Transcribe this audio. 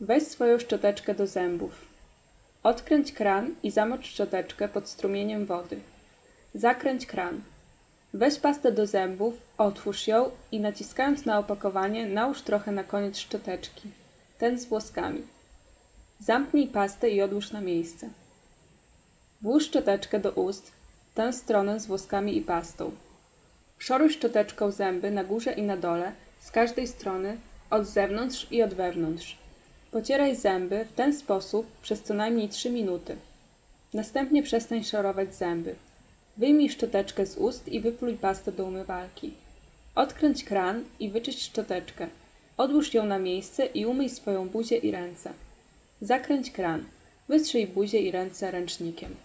Weź swoją szczoteczkę do zębów. Odkręć kran i zamocz szczoteczkę pod strumieniem wody. Zakręć kran. Weź pastę do zębów, otwórz ją i naciskając na opakowanie nałóż trochę na koniec szczoteczki, ten z włoskami. Zamknij pastę i odłóż na miejsce. Włóż szczoteczkę do ust, tę stronę z włoskami i pastą. Szoruj szczoteczką zęby na górze i na dole, z każdej strony, od zewnątrz i od wewnątrz. Pocieraj zęby w ten sposób przez co najmniej 3 minuty. Następnie przestań szorować zęby. Wyjmij szczoteczkę z ust i wypluj pastę do umywalki. Odkręć kran i wyczyść szczoteczkę. Odłóż ją na miejsce i umyj swoją buzię i ręce. Zakręć kran. Wytrzyj buzię i ręce ręcznikiem.